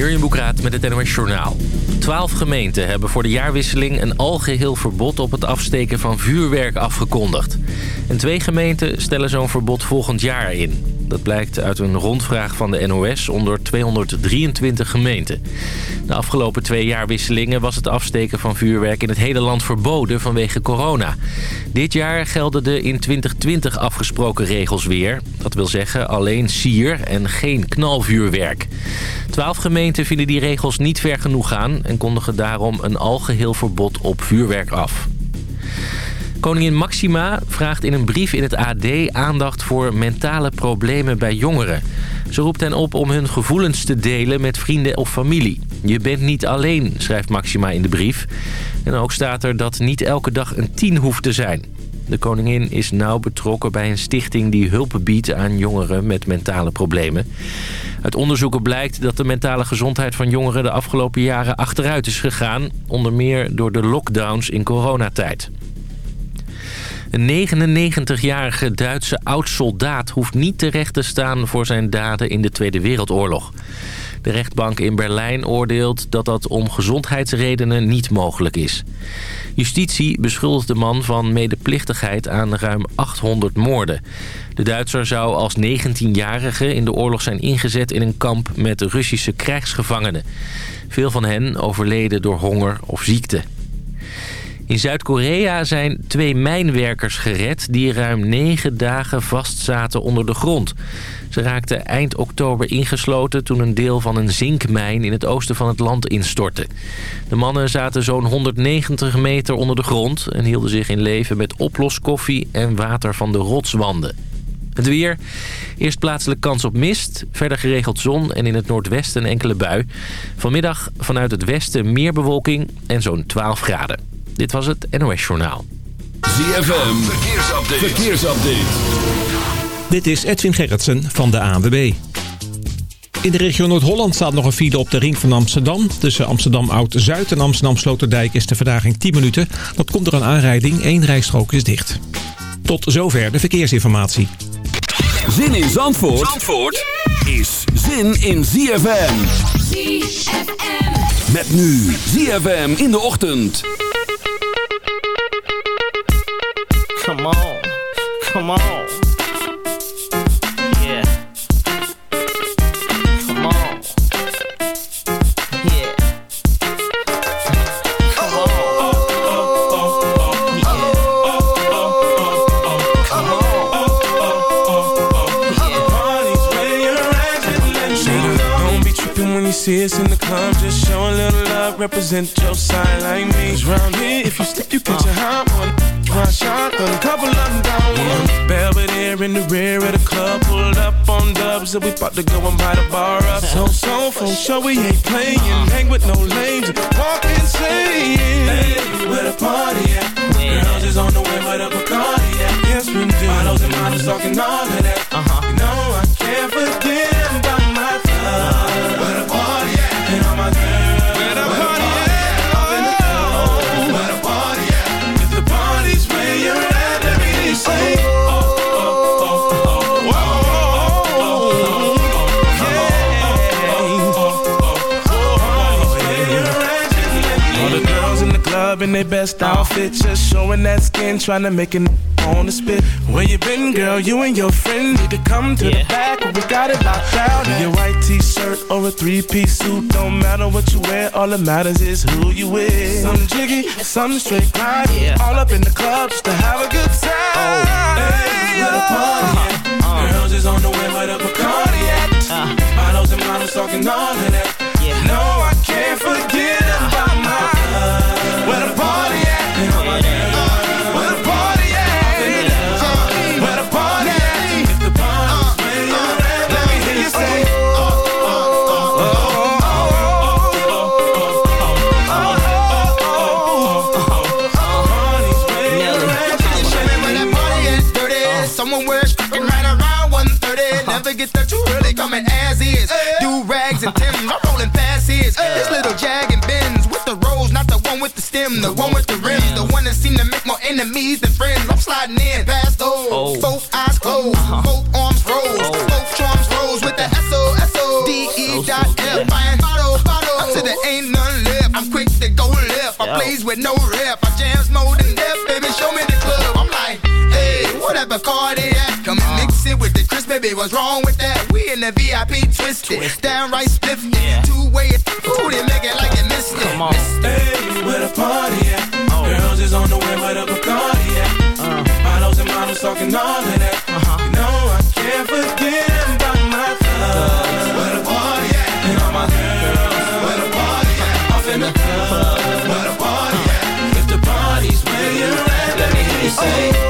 Jurjen Boekraat met het NOS Journaal. Twaalf gemeenten hebben voor de jaarwisseling een algeheel verbod op het afsteken van vuurwerk afgekondigd. En twee gemeenten stellen zo'n verbod volgend jaar in. Dat blijkt uit een rondvraag van de NOS onder 223 gemeenten. De afgelopen twee jaarwisselingen was het afsteken van vuurwerk in het hele land verboden vanwege corona. Dit jaar gelden de in 2020 afgesproken regels weer. Dat wil zeggen alleen sier en geen knalvuurwerk. Twaalf gemeenten vinden die regels niet ver genoeg gaan... en kondigen daarom een algeheel verbod op vuurwerk af. Koningin Maxima vraagt in een brief in het AD aandacht voor mentale problemen bij jongeren. Ze roept hen op om hun gevoelens te delen met vrienden of familie. Je bent niet alleen, schrijft Maxima in de brief. En ook staat er dat niet elke dag een tien hoeft te zijn. De koningin is nauw betrokken bij een stichting die hulp biedt aan jongeren met mentale problemen. Uit onderzoeken blijkt dat de mentale gezondheid van jongeren de afgelopen jaren achteruit is gegaan. Onder meer door de lockdowns in coronatijd. Een 99-jarige Duitse oud-soldaat hoeft niet terecht te staan voor zijn daden in de Tweede Wereldoorlog. De rechtbank in Berlijn oordeelt dat dat om gezondheidsredenen niet mogelijk is. Justitie beschuldigt de man van medeplichtigheid aan ruim 800 moorden. De Duitser zou als 19-jarige in de oorlog zijn ingezet in een kamp met Russische krijgsgevangenen. Veel van hen overleden door honger of ziekte. In Zuid-Korea zijn twee mijnwerkers gered die ruim negen dagen vastzaten onder de grond. Ze raakten eind oktober ingesloten toen een deel van een zinkmijn in het oosten van het land instortte. De mannen zaten zo'n 190 meter onder de grond en hielden zich in leven met oploskoffie en water van de rotswanden. Het weer. Eerst plaatselijk kans op mist. Verder geregeld zon en in het noordwesten enkele bui. Vanmiddag vanuit het westen meer bewolking en zo'n 12 graden. Dit was het NOS Journaal. ZFM, verkeersupdate. verkeersupdate. Dit is Edwin Gerritsen van de ANWB. In de regio Noord-Holland staat nog een file op de ring van Amsterdam. Tussen Amsterdam Oud-Zuid en Amsterdam Sloterdijk is de verdaging 10 minuten. Dat komt door een aanrijding, één rijstrook is dicht. Tot zover de verkeersinformatie. Zin in Zandvoort, Zandvoort is zin in ZFM. ZFM. Met nu ZFM in de ochtend. Come on, come on. Yeah. Come on. Yeah. Come on. Yeah. Come on. Don't be tripping when you see us in the club. Just show a little love, represent your side like me. Cause round here, if you slip, you catch a hot one. One shot, then a couple of them down one. Belvedere in the rear of the club, pulled up on dubs, and we about to go and buy the bar up. So, so, for sure we ain't playing. Hang with no lames, walk insane. Hey, where the party at? Girls is on the way, where the Bacardi at? Yes, we do. Models and models talking all of that. Uh-huh. Club in their best outfit, just showing that skin, trying to make it on the spit. Where you been, girl? You and your friend need to come to the back. We got it locked down. In your white t-shirt or a three-piece suit, don't matter what you wear. All that matters is who you with. Some jiggy, some straight grind. Yeah. All up in the club just to have a good time. Oh, Hey, where the party at? Girls is on the way where the Bacardi at. Uh. Models and models talking all of that. Yeah. No, I can't forget enemies than friends. I'm sliding in past those. Oh. Both eyes closed, uh-huh. both arms oh. rose, both charms rose with the S O S O oh, D E T.F. Buying bottle, bottle. Oh. Until there ain't none left. I'm quick to go left. I plays with no rep. I jams more than death, baby. Show me the club. I'm like, hey, whatever car they at. Come and mix it with the Chris, baby. What's wrong with that? We in the VIP twisted. Downright spiffy. Yeah. Two way. Ooh, they make it like they missed it. Come on. Hey, say.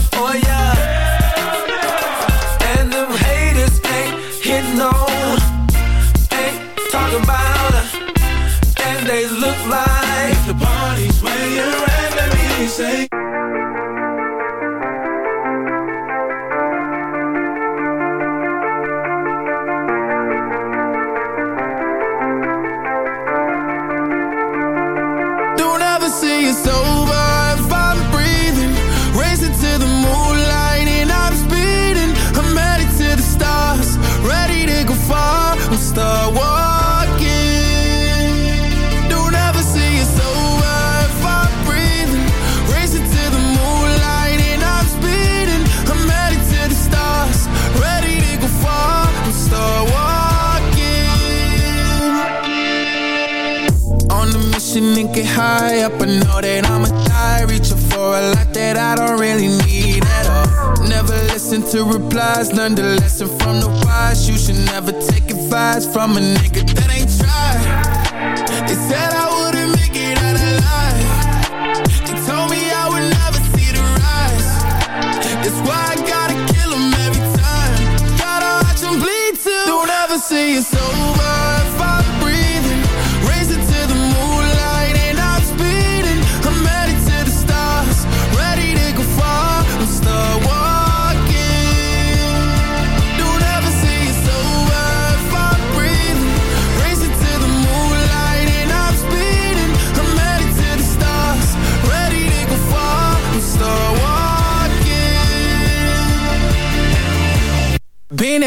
that I don't really need at all. Never listen to replies, learn the lesson from the wise. You should never take advice from a nigga that ain't tried. They said I wouldn't make it out alive. They told me I would never see the rise. That's why I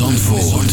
Zandvoort.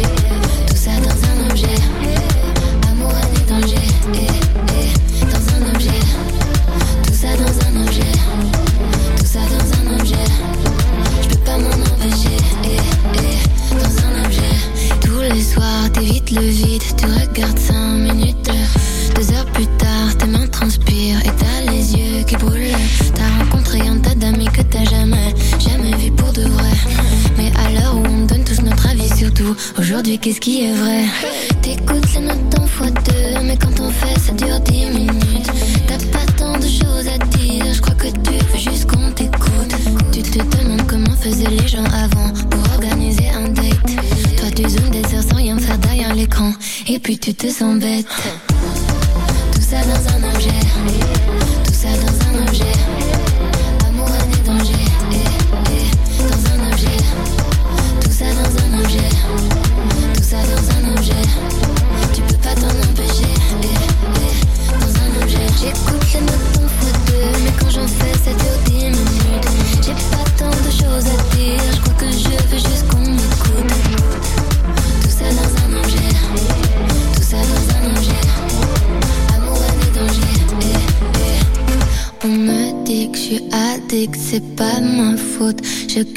le vide, tu regardes cinq minutes. Deux heures plus tard, tes mains transpirent et t'as les yeux qui brûlent. T'as rencontré un tas d'amis que t'as jamais Aujourd'hui, qu'est-ce qui est vrai? Tu te sens bête. Tout ça dans un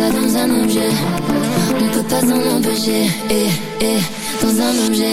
ça dans un objet. On peut pas s'en empêcher, eh, eh, dans un objet.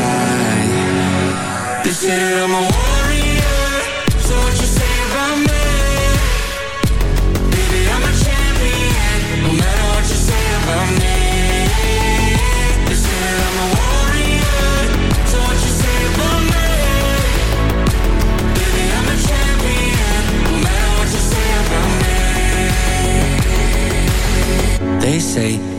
Say I'm a warrior, so what you say about me? Baby, I'm a champion, no matter what you say about me. I'm a warrior, so what you say about me? Baby, I'm a champion, no matter what you say about me. They say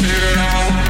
Say that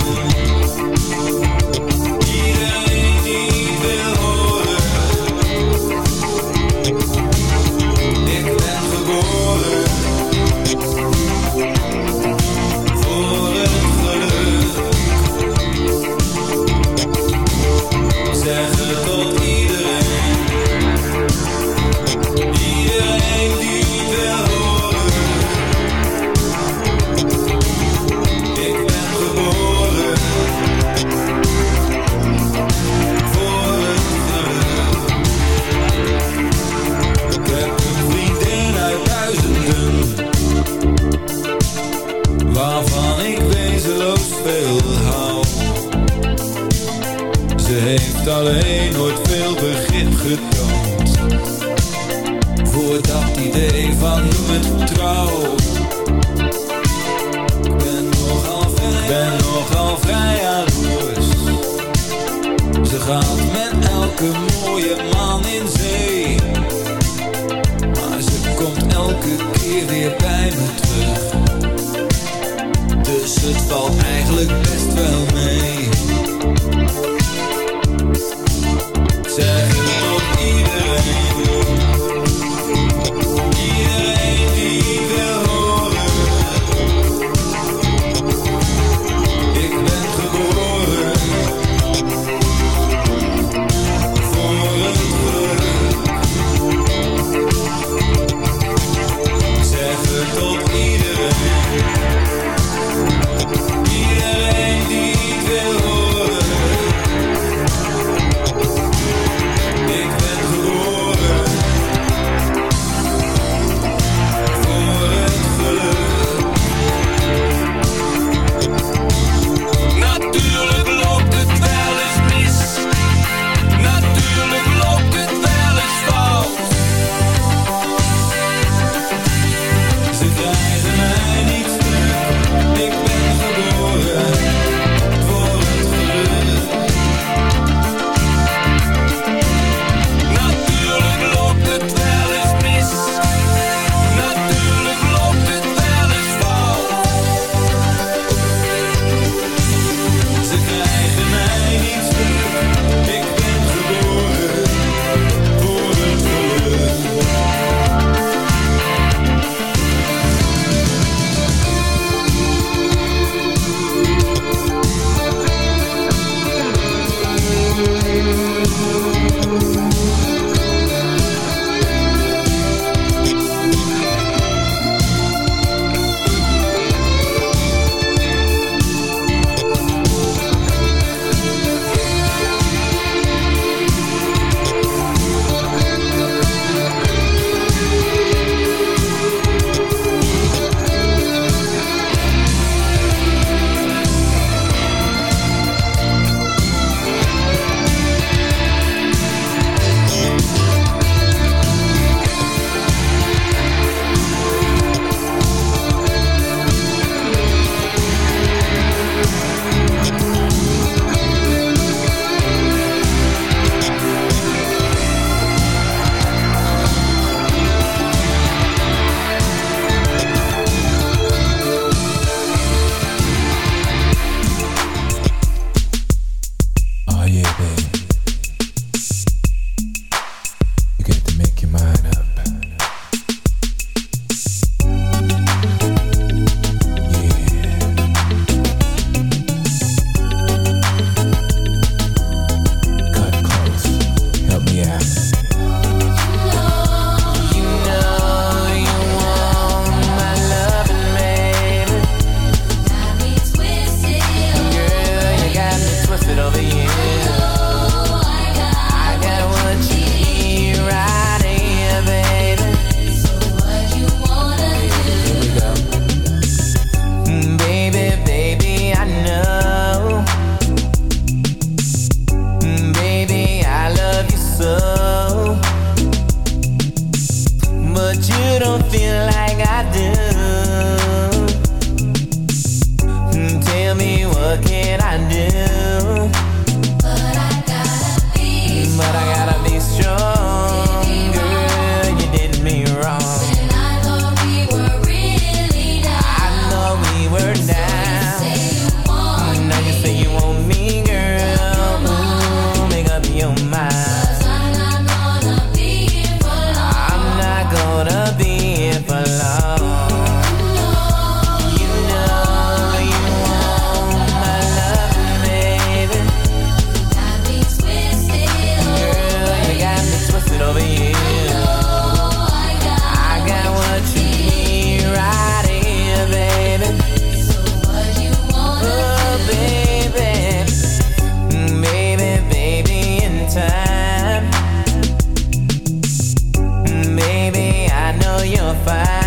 qualified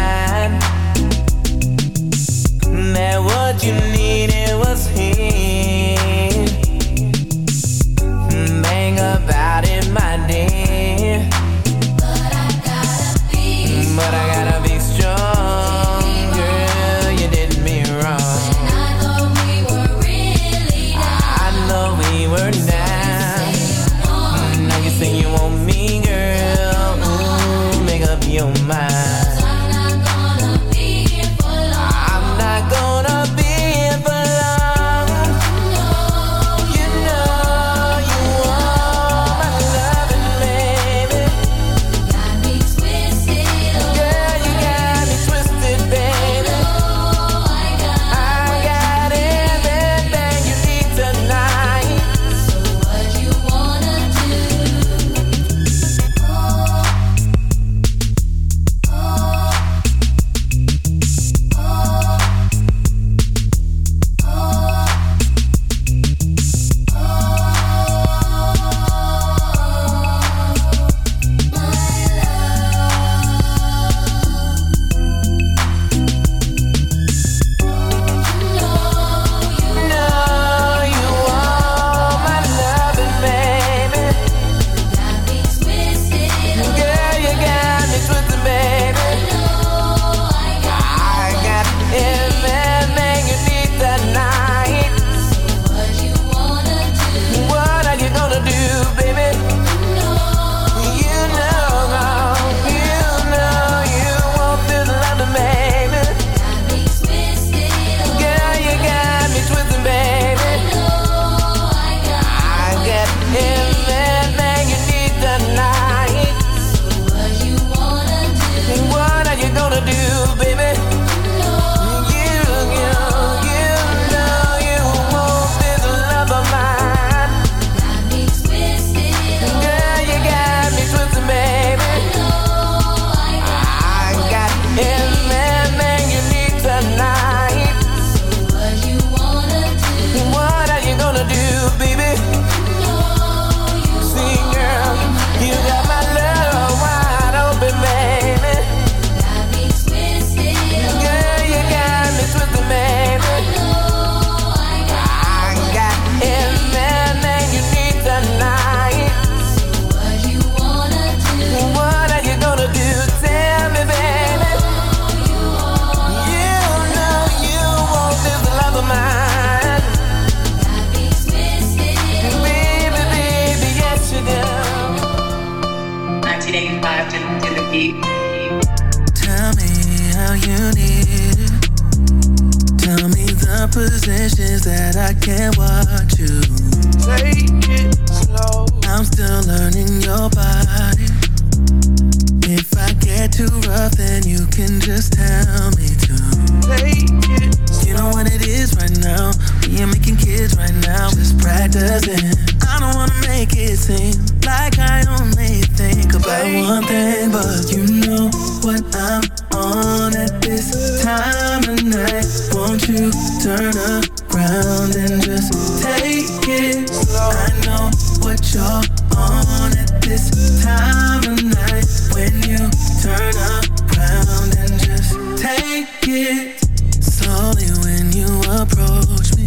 slowly when you approach me.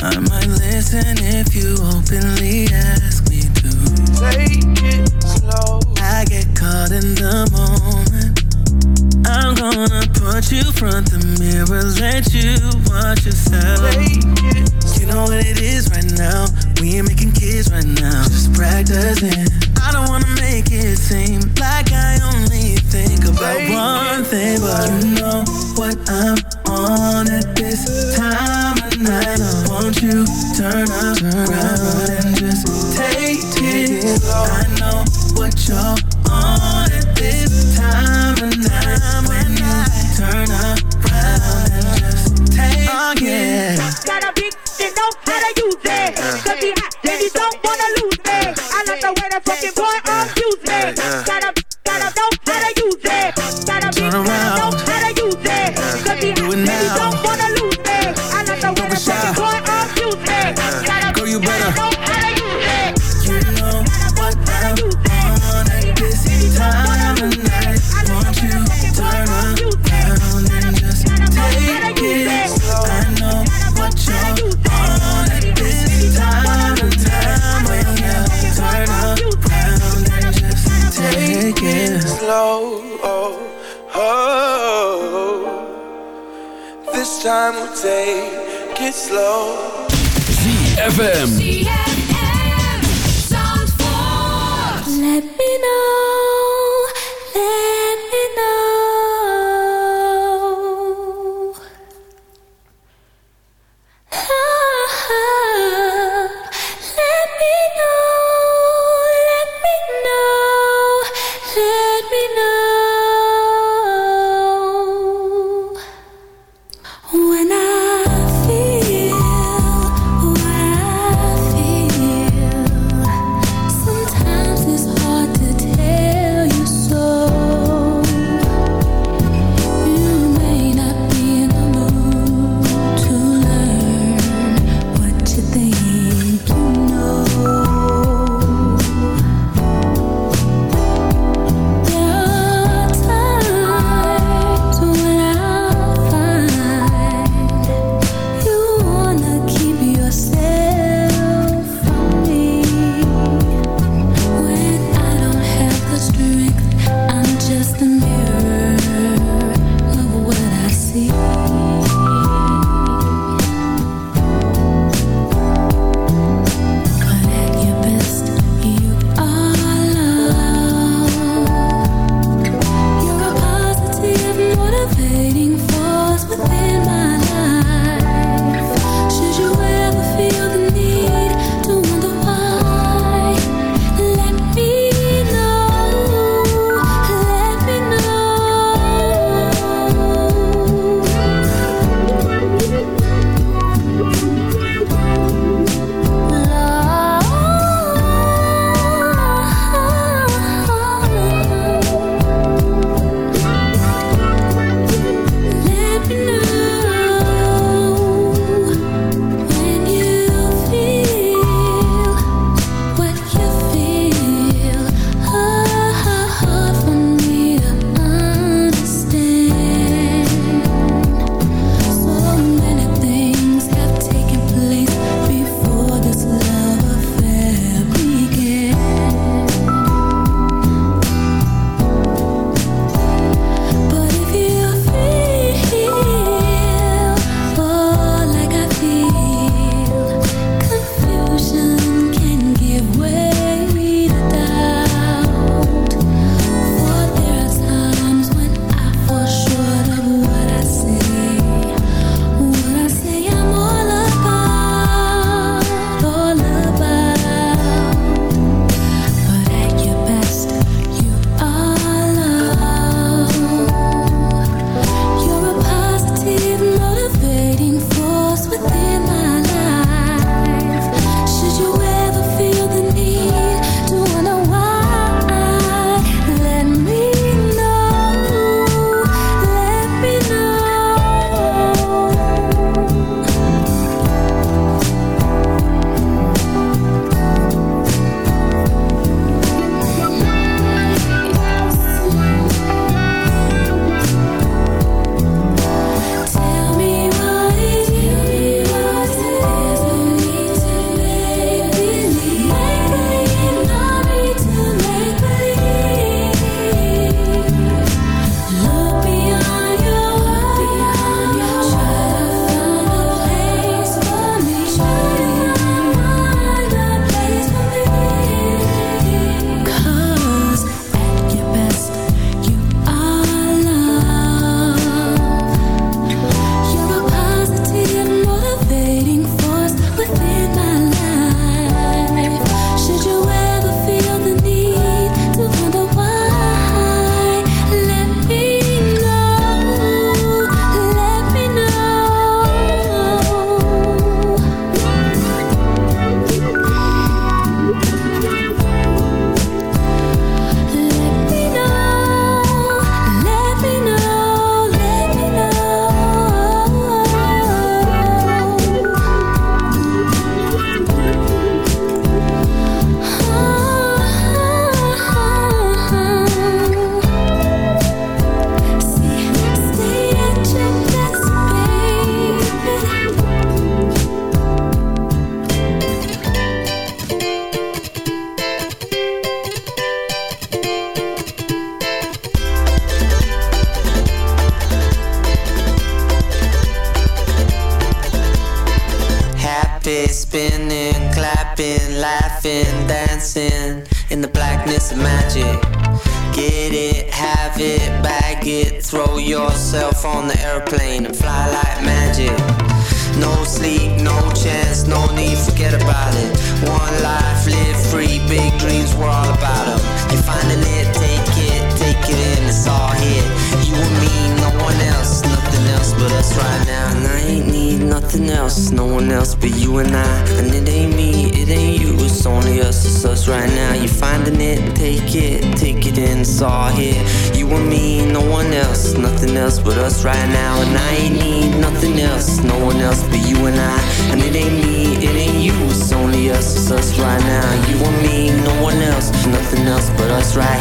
I might listen if you openly ask me to. Take it slow. I get caught in the moment. I'm gonna put you front the mirror, let you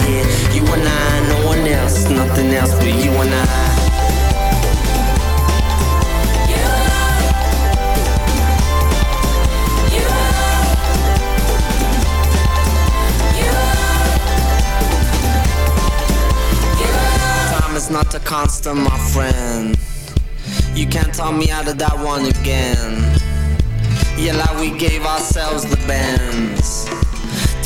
here. You and I, no one else, nothing else but you and I. Time is not a constant, my friend. You can't tell me out of that one again. Yeah, like we gave ourselves the bends